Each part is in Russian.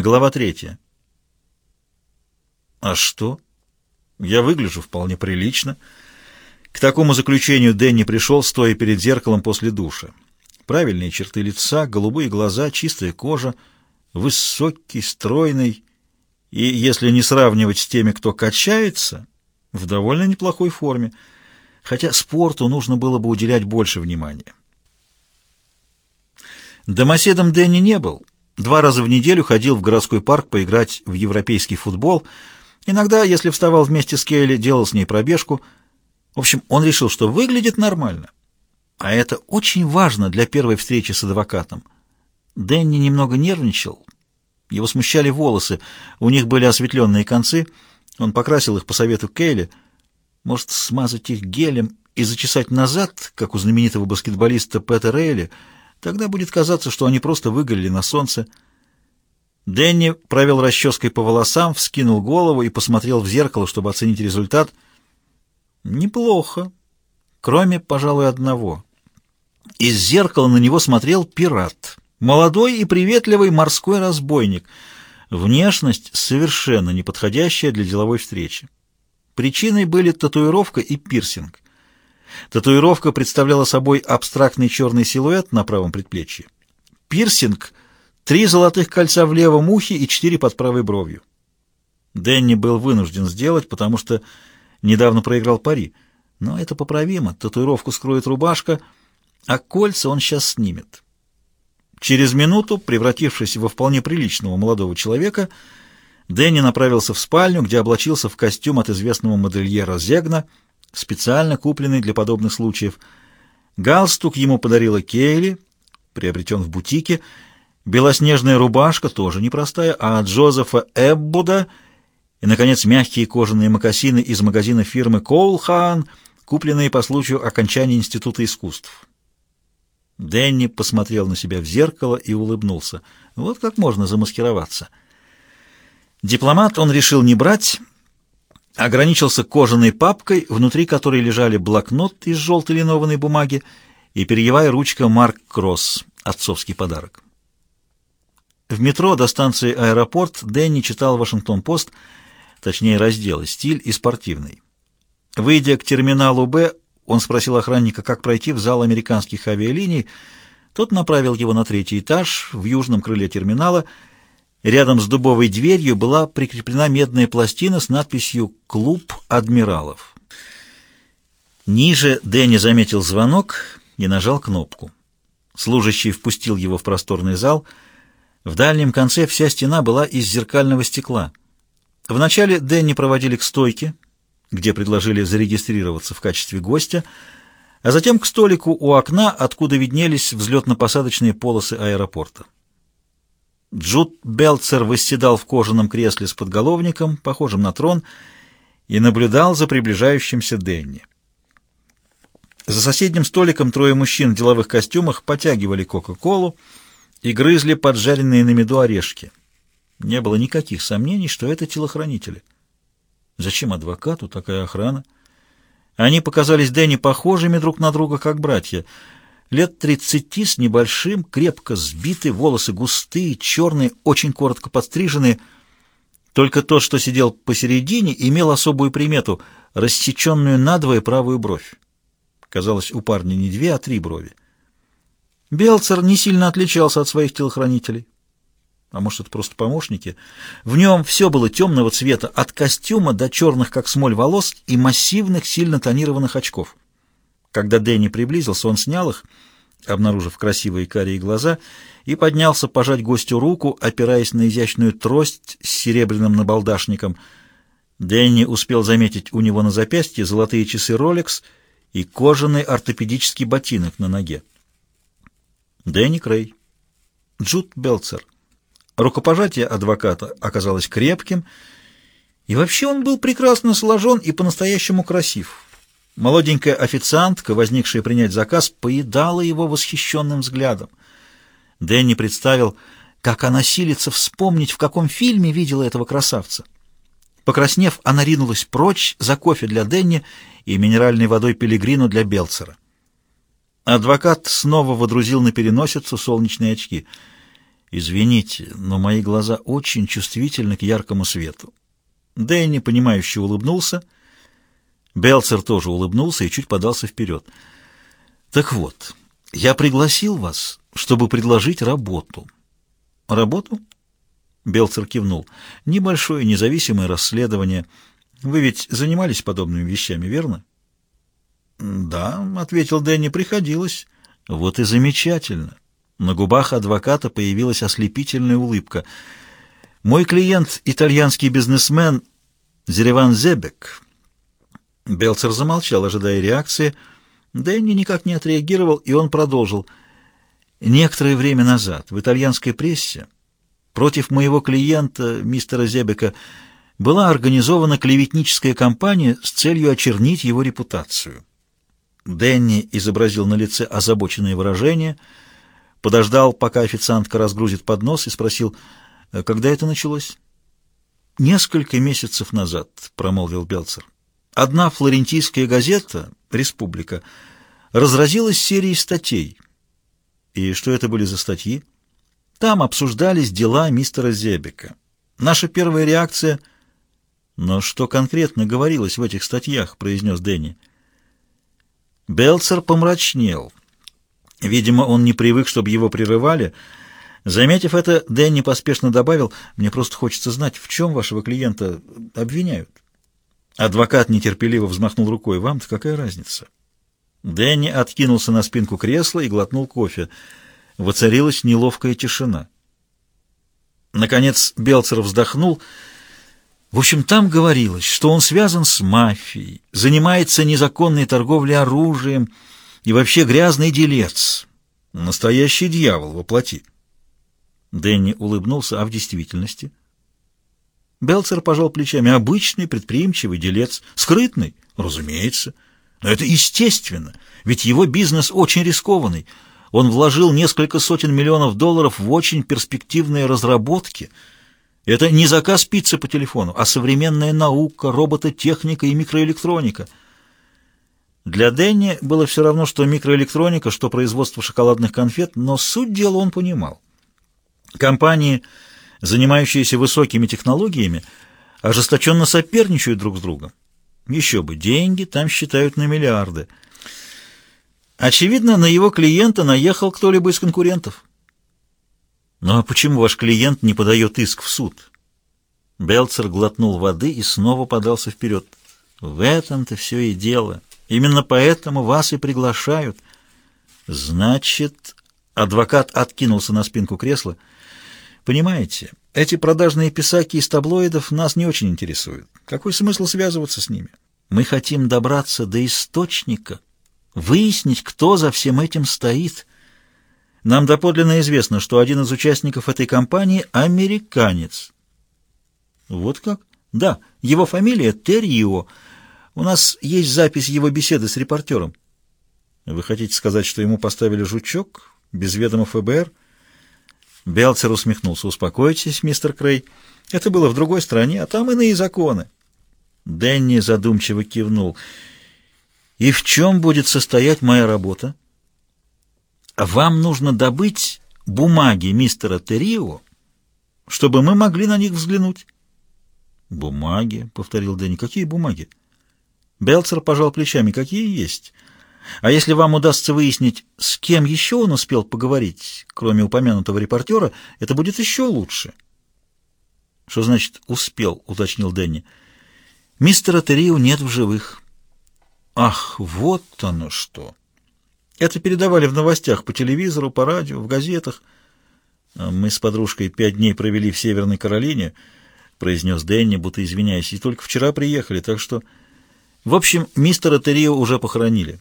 Глава третья. А что? Я выгляжу вполне прилично. К такому заключению Дэнни пришел, стоя перед зеркалом после душа. Правильные черты лица, голубые глаза, чистая кожа, высокий, стройный и, если не сравнивать с теми, кто качается, в довольно неплохой форме, хотя спорту нужно было бы уделять больше внимания. Домоседом Дэнни не был, Два раза в неделю ходил в городской парк поиграть в европейский футбол. Иногда, если вставал вместе с Кейли, делал с ней пробежку. В общем, он решил, что выглядит нормально. А это очень важно для первой встречи с адвокатом. Дэнни немного нервничал. Его смущали волосы, у них были осветленные концы. Он покрасил их по совету Кейли. Может, смазать их гелем и зачесать назад, как у знаменитого баскетболиста Пэта Рейли — Тогда будет казаться, что они просто выгорели на солнце. Дэнни провел расческой по волосам, вскинул голову и посмотрел в зеркало, чтобы оценить результат. Неплохо. Кроме, пожалуй, одного. Из зеркала на него смотрел пират. Молодой и приветливый морской разбойник. Внешность совершенно неподходящая для деловой встречи. Причиной были татуировка и пирсинг. Татуировка представляла собой абстрактный черный силуэт на правом предплечье. Пирсинг — три золотых кольца в левом ухе и четыре под правой бровью. Дэнни был вынужден сделать, потому что недавно проиграл пари. Но это поправимо, татуировку скроет рубашка, а кольца он сейчас снимет. Через минуту, превратившись во вполне приличного молодого человека, Дэнни направился в спальню, где облачился в костюм от известного модельера Зегна — специально купленный для подобных случаев. Галстук ему подарила Кейли, приобретен в бутике. Белоснежная рубашка, тоже непростая, а от Джозефа Эббуда. И, наконец, мягкие кожаные мокасины из магазина фирмы Коулхан, купленные по случаю окончания Института искусств. Дэнни посмотрел на себя в зеркало и улыбнулся. Вот как можно замаскироваться. Дипломат он решил не брать, ограничился кожаной папкой, внутри которой лежали блокнот из желтой линованной бумаги и перьевая ручка Марк Кросс, отцовский подарок. В метро до станции «Аэропорт» Дэнни читал «Вашингтон-Пост», точнее раздел «Стиль и спортивный». Выйдя к терминалу «Б», он спросил охранника, как пройти в зал американских авиалиний. Тот направил его на третий этаж, в южном крыле терминала — Рядом с дубовой дверью была прикреплена медная пластина с надписью «Клуб адмиралов». Ниже Дэнни заметил звонок и нажал кнопку. Служащий впустил его в просторный зал. В дальнем конце вся стена была из зеркального стекла. Вначале Дэнни проводили к стойке, где предложили зарегистрироваться в качестве гостя, а затем к столику у окна, откуда виднелись взлетно-посадочные полосы аэропорта. Джуд Белцер восседал в кожаном кресле с подголовником, похожим на трон, и наблюдал за приближающимся Денни. За соседним столиком трое мужчин в деловых костюмах потягивали Кока-Колу и грызли поджаренные на меду орешки. Не было никаких сомнений, что это телохранители. Зачем адвокату такая охрана? Они показались Дэнни похожими друг на друга, как братья — лет тридцати с небольшим, крепко сбитый, волосы густые, черные, очень коротко подстриженные. Только тот, что сидел посередине, имел особую примету — рассеченную надвое правую бровь. Казалось, у парня не две, а три брови. Белцер не сильно отличался от своих телохранителей. А может, это просто помощники? В нем все было темного цвета, от костюма до черных, как смоль, волос и массивных, сильно тонированных очков. Когда Дэнни приблизился, он снял их, обнаружив красивые карие глаза, и поднялся пожать гостю руку, опираясь на изящную трость с серебряным набалдашником. Дэнни успел заметить у него на запястье золотые часы Rolex и кожаный ортопедический ботинок на ноге. Дэнни Крей. Джуд Белцер. Рукопожатие адвоката оказалось крепким, и вообще он был прекрасно сложен и по-настоящему красив. Молоденькая официантка, возникшая принять заказ, поедала его восхищенным взглядом. Дэнни представил, как она силится вспомнить, в каком фильме видела этого красавца. Покраснев, она ринулась прочь за кофе для Дэнни и минеральной водой пилигрину для Белцера. Адвокат снова водрузил на переносицу солнечные очки. Извините, но мои глаза очень чувствительны к яркому свету. Дэнни, понимающе улыбнулся. Белцер тоже улыбнулся и чуть подался вперед. Так вот, я пригласил вас, чтобы предложить работу. Работу? Белцер кивнул. Небольшое независимое расследование. Вы ведь занимались подобными вещами, верно? Да, ответил Дэнни, приходилось. Вот и замечательно. На губах адвоката появилась ослепительная улыбка. «Мой клиент — итальянский бизнесмен Зереван Зебек». Белцер замолчал, ожидая реакции. Дэнни никак не отреагировал, и он продолжил. «Некоторое время назад в итальянской прессе против моего клиента, мистера Зебека, была организована клеветническая кампания с целью очернить его репутацию». Дэнни изобразил на лице озабоченное выражение — подождал, пока официантка разгрузит поднос, и спросил, «Э, когда это началось? «Несколько месяцев назад», — промолвил Белцер. «Одна флорентийская газета, «Республика», разразилась серией статей. И что это были за статьи? Там обсуждались дела мистера Зебека. Наша первая реакция... «Но что конкретно говорилось в этих статьях?» — произнес Дэнни. Белцер помрачнел. Видимо, он не привык, чтобы его прерывали. Заметив это, Дэнни поспешно добавил, «Мне просто хочется знать, в чем вашего клиента обвиняют». Адвокат нетерпеливо взмахнул рукой. «Вам-то какая разница?» Дэнни откинулся на спинку кресла и глотнул кофе. Воцарилась неловкая тишина. Наконец Белцер вздохнул. В общем, там говорилось, что он связан с мафией, занимается незаконной торговлей оружием, и вообще грязный делец. Настоящий дьявол воплоти. Дэнни улыбнулся, а в действительности? Белцер пожал плечами. Обычный предприимчивый делец. Скрытный? Разумеется. Но это естественно, ведь его бизнес очень рискованный. Он вложил несколько сотен миллионов долларов в очень перспективные разработки. Это не заказ пиццы по телефону, а современная наука, робототехника и микроэлектроника — для Дэнни было все равно, что микроэлектроника, что производство шоколадных конфет, но суть дела он понимал. Компании, занимающиеся высокими технологиями, ожесточенно соперничают друг с другом. Еще бы, деньги там считают на миллиарды. Очевидно, на его клиента наехал кто-либо из конкурентов. «Ну а почему ваш клиент не подает иск в суд?» Белцер глотнул воды и снова подался вперед. «В этом-то все и дело». Именно поэтому вас и приглашают. Значит, адвокат откинулся на спинку кресла. Понимаете, эти продажные писаки из таблоидов нас не очень интересуют. Какой смысл связываться с ними? Мы хотим добраться до источника, выяснить, кто за всем этим стоит. Нам доподлинно известно, что один из участников этой компании — американец. Вот как? Да, его фамилия Террио — у нас есть запись его беседы с репортером. Вы хотите сказать, что ему поставили жучок? Без ведома ФБР? Белцер усмехнулся. Успокойтесь, мистер Крей. Это было в другой стране, а там иные законы. Дэнни задумчиво кивнул. И в чем будет состоять моя работа? Вам нужно добыть бумаги мистера Террио, чтобы мы могли на них взглянуть. «Бумаги», — повторил Дэнни. «Какие бумаги?» Белцер пожал плечами. Какие есть? А если вам удастся выяснить, с кем еще он успел поговорить, кроме упомянутого репортера, это будет еще лучше. Что значит «успел», — уточнил Дэнни. Мистера Террио нет в живых. Ах, вот оно что! Это передавали в новостях по телевизору, по радио, в газетах. Мы с подружкой пять дней провели в Северной Каролине, произнес Дэнни, будто извиняясь, и только вчера приехали, так что... В общем, мистера Террио уже похоронили,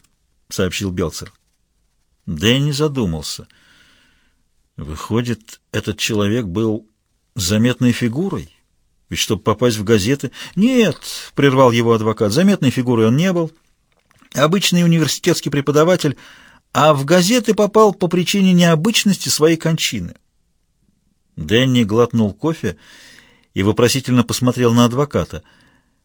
сообщил Белцер. Дэнни задумался. Выходит, этот человек был заметной фигурой? Ведь чтобы попасть в газеты... Нет, прервал его адвокат, заметной фигурой он не был. Обычный университетский преподаватель, а в газеты попал по причине необычности своей кончины. Дэнни глотнул кофе и вопросительно посмотрел на адвоката —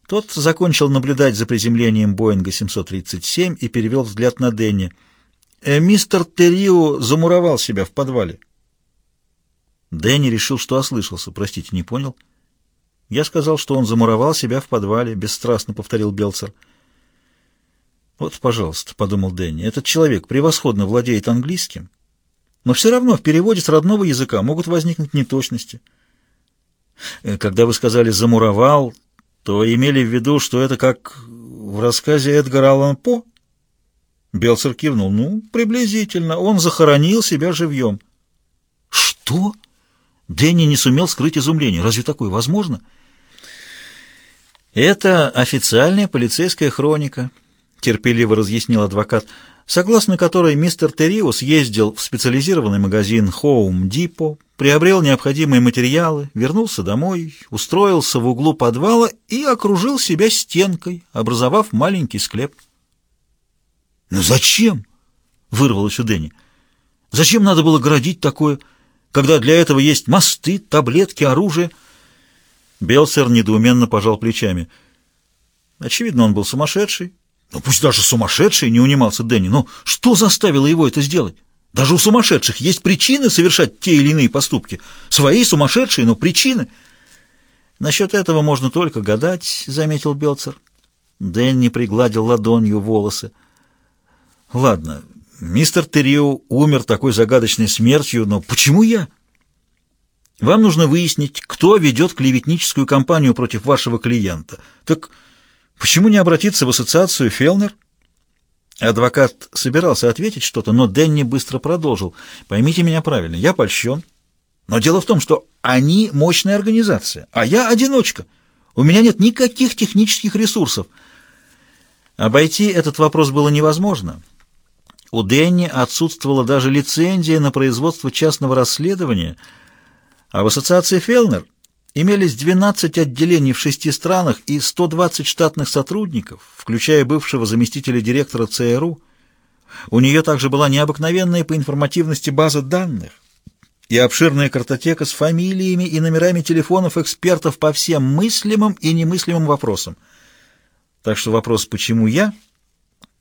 тот закончил наблюдать за приземлением Боинга 737 и перевел взгляд на Дэнни. «Э, «Мистер Террио замуровал себя в подвале». Дэнни решил, что ослышался. Простите, не понял. Я сказал, что он замуровал себя в подвале, бесстрастно повторил Белцер. Вот, пожалуйста, подумал Дэнни, этот человек превосходно владеет английским, но все равно в переводе с родного языка могут возникнуть неточности. Э, когда вы сказали «замуровал», то имели в виду, что это как в рассказе Эдгара Аллана По? Белцер кивнул. Ну, приблизительно. Он захоронил себя живьем. Что? Дэнни не сумел скрыть изумление. Разве такое возможно? Это официальная полицейская хроника, терпеливо разъяснил адвокат, согласно которой мистер Терриус ездил в специализированный магазин Home Depot, приобрел необходимые материалы, вернулся домой, устроился в углу подвала и окружил себя стенкой, образовав маленький склеп. «Но зачем?» — вырвалось у Дэнни. «Зачем надо было градить такое, когда для этого есть мосты, таблетки, оружие?» Белсер недоуменно пожал плечами. Очевидно, он был сумасшедший. Ну, пусть даже сумасшедший, не унимался Дэнни. Но что заставило его это сделать? Даже у сумасшедших есть причины совершать те или иные поступки. Свои сумасшедшие, но причины. Насчет этого можно только гадать, заметил Белцер. Дэнни пригладил ладонью волосы. Ладно, мистер Террио умер такой загадочной смертью, но почему я? Вам нужно выяснить, кто ведет клеветническую кампанию против вашего клиента. Так почему не обратиться в ассоциацию Фелнер? Адвокат собирался ответить что-то, но Дэнни быстро продолжил. Поймите меня правильно, я польщен. Но дело в том, что они мощная организация, а я одиночка. У меня нет никаких технических ресурсов. Обойти этот вопрос было невозможно. У Дэнни отсутствовала даже лицензия на производство частного расследования, а в ассоциации Фелнер имелись 12 отделений в шести странах и 120 штатных сотрудников, включая бывшего заместителя директора ЦРУ. У нее также была необыкновенная по информативности база данных и обширная картотека с фамилиями и номерами телефонов экспертов по всем мыслимым и немыслимым вопросам. Так что вопрос «почему я?»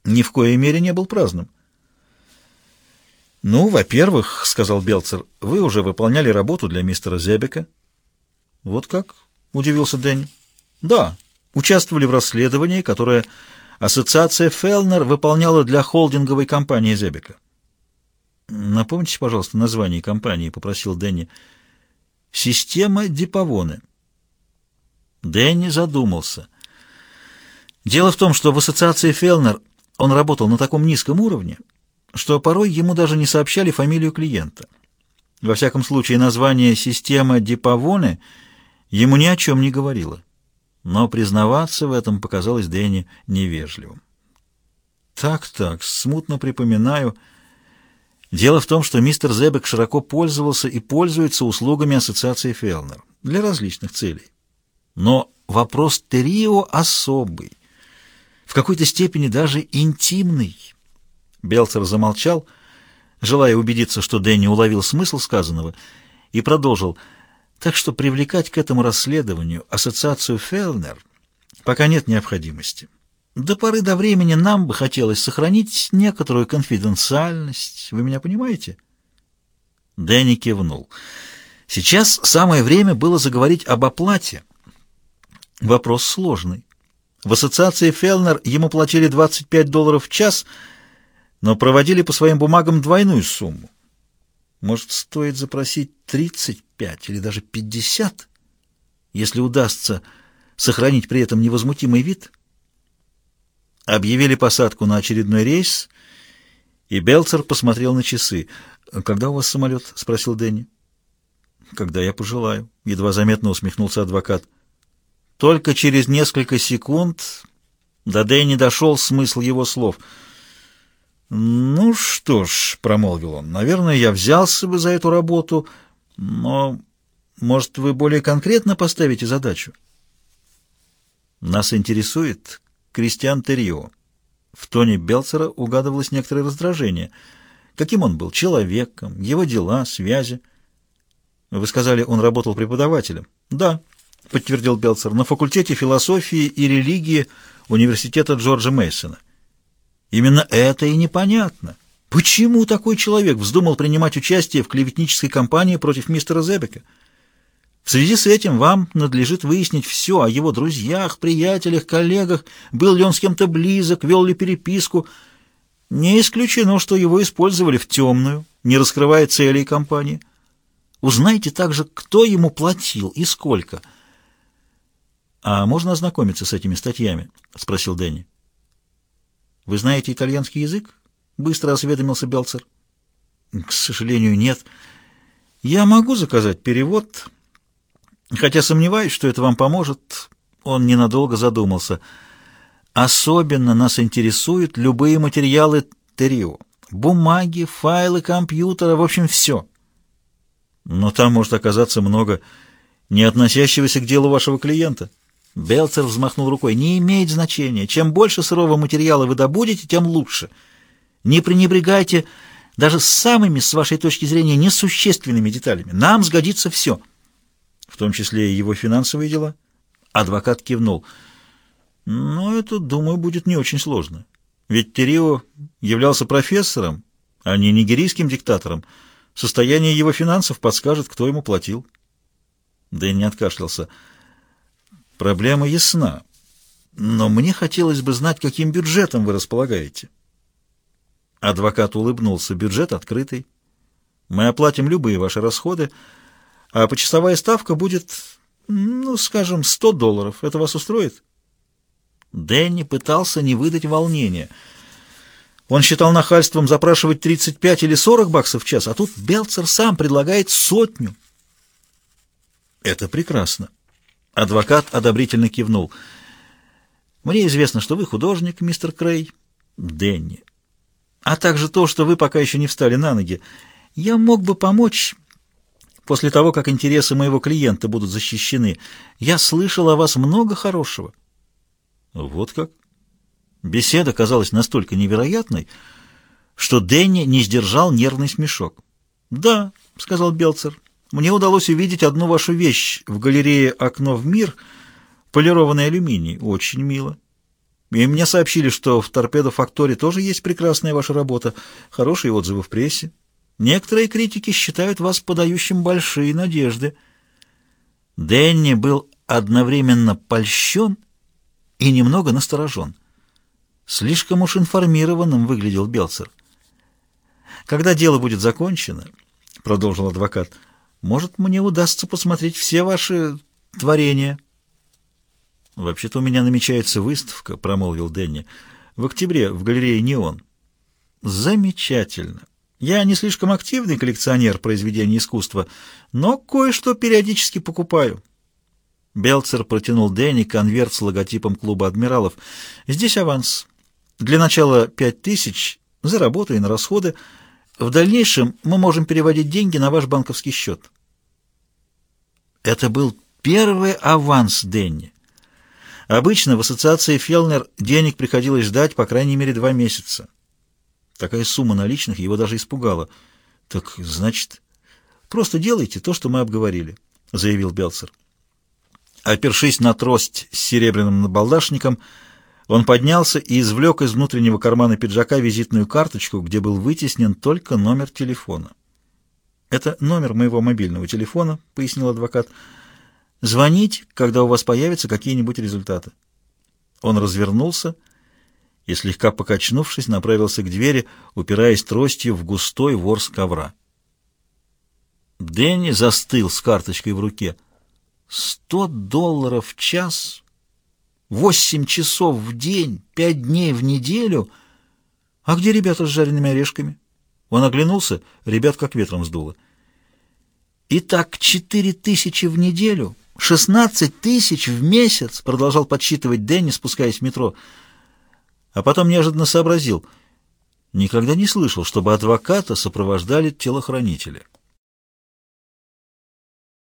ни в коей мере не был праздным. «Ну, во-первых, — сказал Белцер, — вы уже выполняли работу для мистера Зебека». «Вот как?» — удивился Дэнни. «Да, участвовали в расследовании, которое ассоциация Фелнер выполняла для холдинговой компании Зебека». «Напомните, пожалуйста, название компании», — попросил Дэнни. «Система Дипавоны». Дэнни задумался. Дело в том, что в ассоциации Фелнер он работал на таком низком уровне, что порой ему даже не сообщали фамилию клиента. Во всяком случае, название «система Дипавоны» ему ни о чем не говорило. Но признаваться в этом показалось Дэнни невежливым. «Так-так, смутно припоминаю...» Дело в том, что мистер Зебек широко пользовался и пользуется услугами ассоциации Фелнер для различных целей. Но вопрос Террио особый, в какой-то степени даже интимный. Белцер замолчал, желая убедиться, что Дэнни уловил смысл сказанного, и продолжил. Так что привлекать к этому расследованию ассоциацию Фелнер пока нет необходимости. До поры до времени нам бы хотелось сохранить некоторую конфиденциальность. Вы меня понимаете? Дэнни кивнул. Сейчас самое время было заговорить об оплате. Вопрос сложный. В ассоциации Фелнер ему платили 25 долларов в час — но проводили по своим бумагам двойную сумму. Может, стоит запросить 35 или даже 50, если удастся сохранить при этом невозмутимый вид? Объявили посадку на очередной рейс, и Белцер посмотрел на часы. «Когда у вас самолет?» — спросил Дэнни. «Когда я пожелаю», — едва заметно усмехнулся адвокат. Только через несколько секунд до Дэнни дошел смысл его слов — «Ну что ж», — промолвил он, — «наверное, я взялся бы за эту работу, но, может, вы более конкретно поставите задачу?» «Нас интересует Кристиан Террио». В тоне Белцера угадывалось некоторое раздражение. Каким он был? Человеком, его дела, связи. Вы сказали, он работал преподавателем? Да, подтвердил Белцер, на факультете философии и религии университета Джорджа Мейсона. Именно это и непонятно. Почему такой человек вздумал принимать участие в клеветнической кампании против мистера Зебека? В связи с этим вам надлежит выяснить все о его друзьях, приятелях, коллегах, был ли он с кем-то близок, вел ли переписку. Не исключено, что его использовали в темную, не раскрывая целей компании. Узнайте также, кто ему платил и сколько. «А можно ознакомиться с этими статьями?» — спросил Дэнни. «Вы знаете итальянский язык?» — быстро осведомился Белцер. «К сожалению, нет. Я могу заказать перевод, хотя сомневаюсь, что это вам поможет». Он ненадолго задумался. «Особенно нас интересуют любые материалы Терио. Бумаги, файлы компьютера, в общем, все». «Но там может оказаться много не относящегося к делу вашего клиента». Белцер взмахнул рукой. «Не имеет значения. Чем больше сырого материала вы добудете, тем лучше». Не пренебрегайте даже самыми, с вашей точки зрения, несущественными деталями. Нам сгодится все, в том числе и его финансовые дела. Адвокат кивнул. Но это, думаю, будет не очень сложно. Ведь Терио являлся профессором, а не нигерийским диктатором. Состояние его финансов подскажет, кто ему платил. Дэнни откашлялся. Проблема ясна, но мне хотелось бы знать, каким бюджетом вы располагаете. Адвокат улыбнулся. Бюджет открытый. Мы оплатим любые ваши расходы, а почасовая ставка будет, ну, скажем, 100 долларов. Это вас устроит? Дэнни пытался не выдать волнения. Он считал нахальством запрашивать 35 или 40 баксов в час, а тут Белцер сам предлагает сотню. Это прекрасно. Адвокат одобрительно кивнул. Мне известно, что вы художник, мистер Крей. Дэнни а также то, что вы пока еще не встали на ноги. Я мог бы помочь после того, как интересы моего клиента будут защищены. Я слышал о вас много хорошего». «Вот как?» Беседа казалась настолько невероятной, что Дэнни не сдержал нервный смешок. «Да», — сказал Белцер, — «мне удалось увидеть одну вашу вещь в галерее «Окно в мир», полированный алюминий. Очень мило. И мне сообщили, что в «Торпедо Факторе» тоже есть прекрасная ваша работа, хорошие отзывы в прессе. Некоторые критики считают вас подающим большие надежды. Дэнни был одновременно польщен и немного насторожен. Слишком уж информированным выглядел Белцер. «Когда дело будет закончено, — продолжил адвокат, — может, мне удастся посмотреть все ваши творения». «Вообще-то у меня намечается выставка», — промолвил Дэнни, — «в октябре в галерее «Неон». «Замечательно. Я не слишком активный коллекционер произведений искусства, но кое-что периодически покупаю». Белцер протянул Дэнни конверт с логотипом клуба адмиралов. «Здесь аванс. Для начала пять тысяч за и на расходы. В дальнейшем мы можем переводить деньги на ваш банковский счет». Это был первый аванс Дэнни. Обычно в ассоциации Фелнер денег приходилось ждать по крайней мере два месяца. Такая сумма наличных его даже испугала. «Так, значит, просто делайте то, что мы обговорили», — заявил Белцер. Опершись на трость с серебряным набалдашником, он поднялся и извлек из внутреннего кармана пиджака визитную карточку, где был вытеснен только номер телефона. «Это номер моего мобильного телефона», — пояснил адвокат, — Звонить, когда у вас появятся какие-нибудь результаты. Он развернулся и, слегка покачнувшись, направился к двери, упираясь тростью в густой ворс ковра. Дэнни застыл с карточкой в руке. «Сто долларов в час? Восемь часов в день? Пять дней в неделю? А где ребята с жареными орешками?» Он оглянулся, ребят как ветром сдуло. «Итак, четыре тысячи в неделю?» «Шестнадцать тысяч в месяц!» — продолжал подсчитывать Дэнни, спускаясь в метро. А потом неожиданно сообразил. Никогда не слышал, чтобы адвоката сопровождали телохранители.